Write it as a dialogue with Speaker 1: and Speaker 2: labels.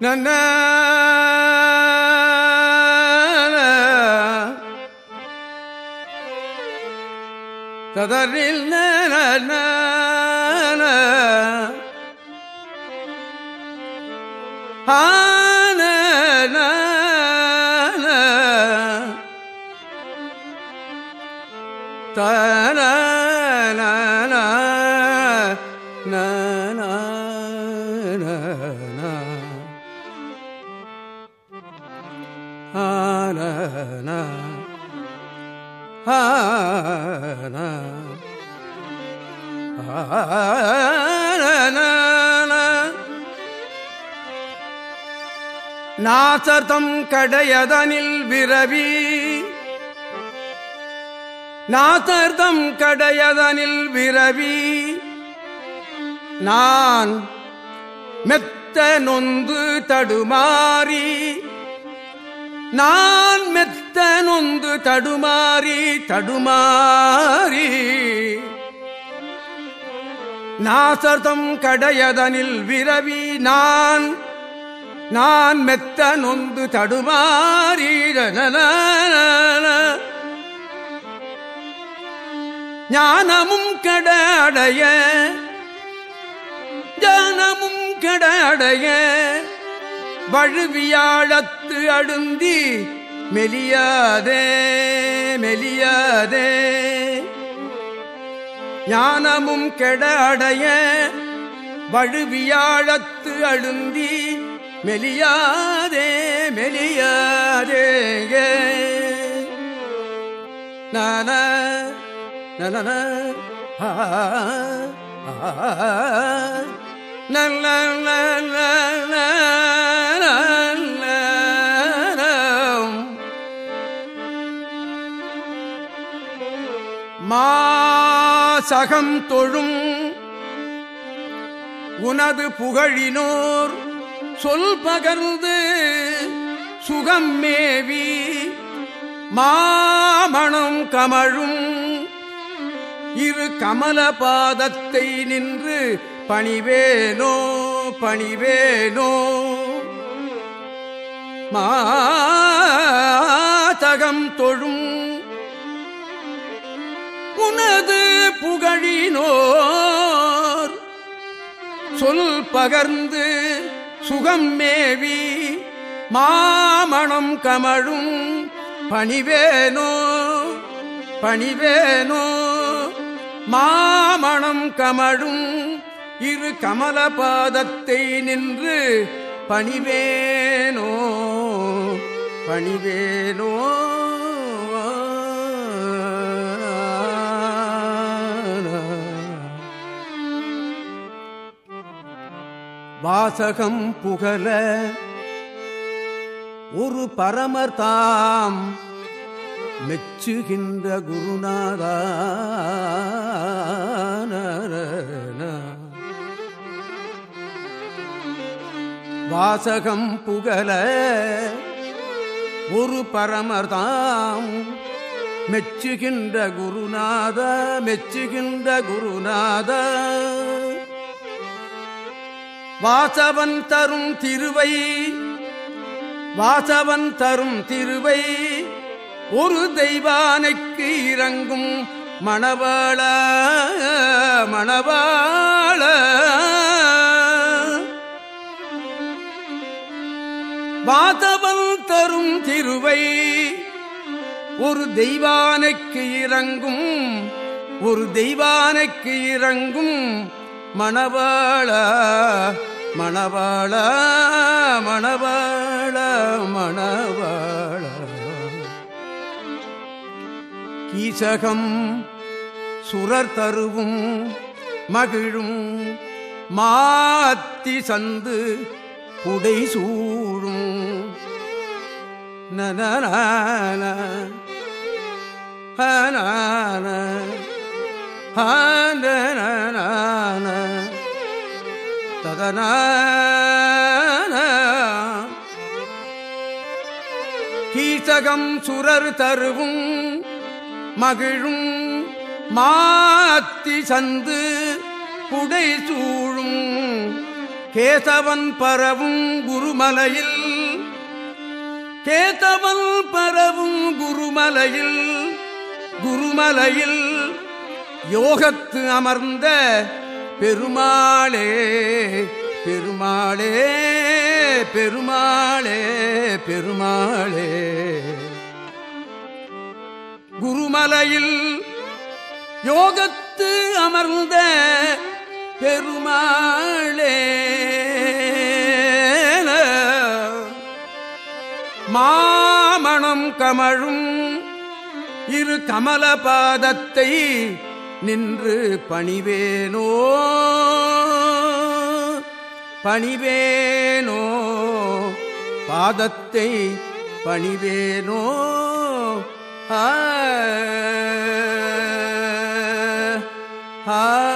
Speaker 1: நன்ன ததரில் நன ஆன தன நாசதம் கடையதனில் விரவி நாசர்தம் கடையதனில் விரவி நான் மெத்த நொந்து தடுமாறி நான் மெத்த நொந்து தடுமாறி தடுமாறி. நாசர்தம் கடையதனில் விரவி நான் நான் மெத்த நொந்து தடுமாறி ஞானமும் கட அடைய ஞானமும் கட அடைய வழுவியாழத்து அழுந்தி மெலியாதே மெலியாதே ஞானமும் கெட அடைய வழுவியாழத்து அழுந்தி மெலியாதே மெலியாதே நன நன ஆ நல்ல மாசகம் தொழும் உனது புகழினோர் சொல் பகர்ந்து சுகம் மேவி மாமணம் கமழும் இரு கமல பாதத்தை நின்று பணிவேனோ பணிவேனோ. மாதகம் தொழும் உனது புகழினோர். சொல் பகர்ந்து சுகம் மேவி மாமணம் கமழும் பணிவேனோ பணிவேனோ. மாமணம் கமழும் இரு கமல பாதத்தை நின்று பணிவேனோ பணிவேனோ. வாசகம் புகழ. ஒரு பரமர்தாம் மெச்சுகின்ற குருநாதா வாசகம் புகழ. ஒரு பரமர்தாம் மெச்சுகின்ற குருநாத மெச்சுகின்ற குருநாத. வாசவன் தரும் திருவை வாசவன் தரும் திருவை ஒரு தெய்வானைக்கு இறங்கும் மணவாள மணவாள. வாதவன் தரும் திருவை ஒரு தெய்வானைக்கு இறங்கும் ஒரு தெய்வானைக்கு இறங்கும் மணவாள மணவாள மணவாள மணவாள கீசகம் சுரர் தருவும் மகிழும் மாத்தி சந்து புடை சூழும் நன ததன கீசகம் சுரர் தருவும் மகிழும் மாத்தி சந்து புடை சூழும் கேசவன் பரவும் குருமலையில். கேசவன் பரவும் குருமலையில் குருமலையில் யோகத்து அமர்ந்த பெருமாளே பெருமாளே பெருமாளே பெருமாளே. குருமலையில் யோகத்து அமர்ந்த பெருமாளே. மாமணம் கமழும் இரு கமல பாதத்தை நின்று பணிவேனோ? பணிவேனோ? பாதத்தை பணிவேனோ? ஆ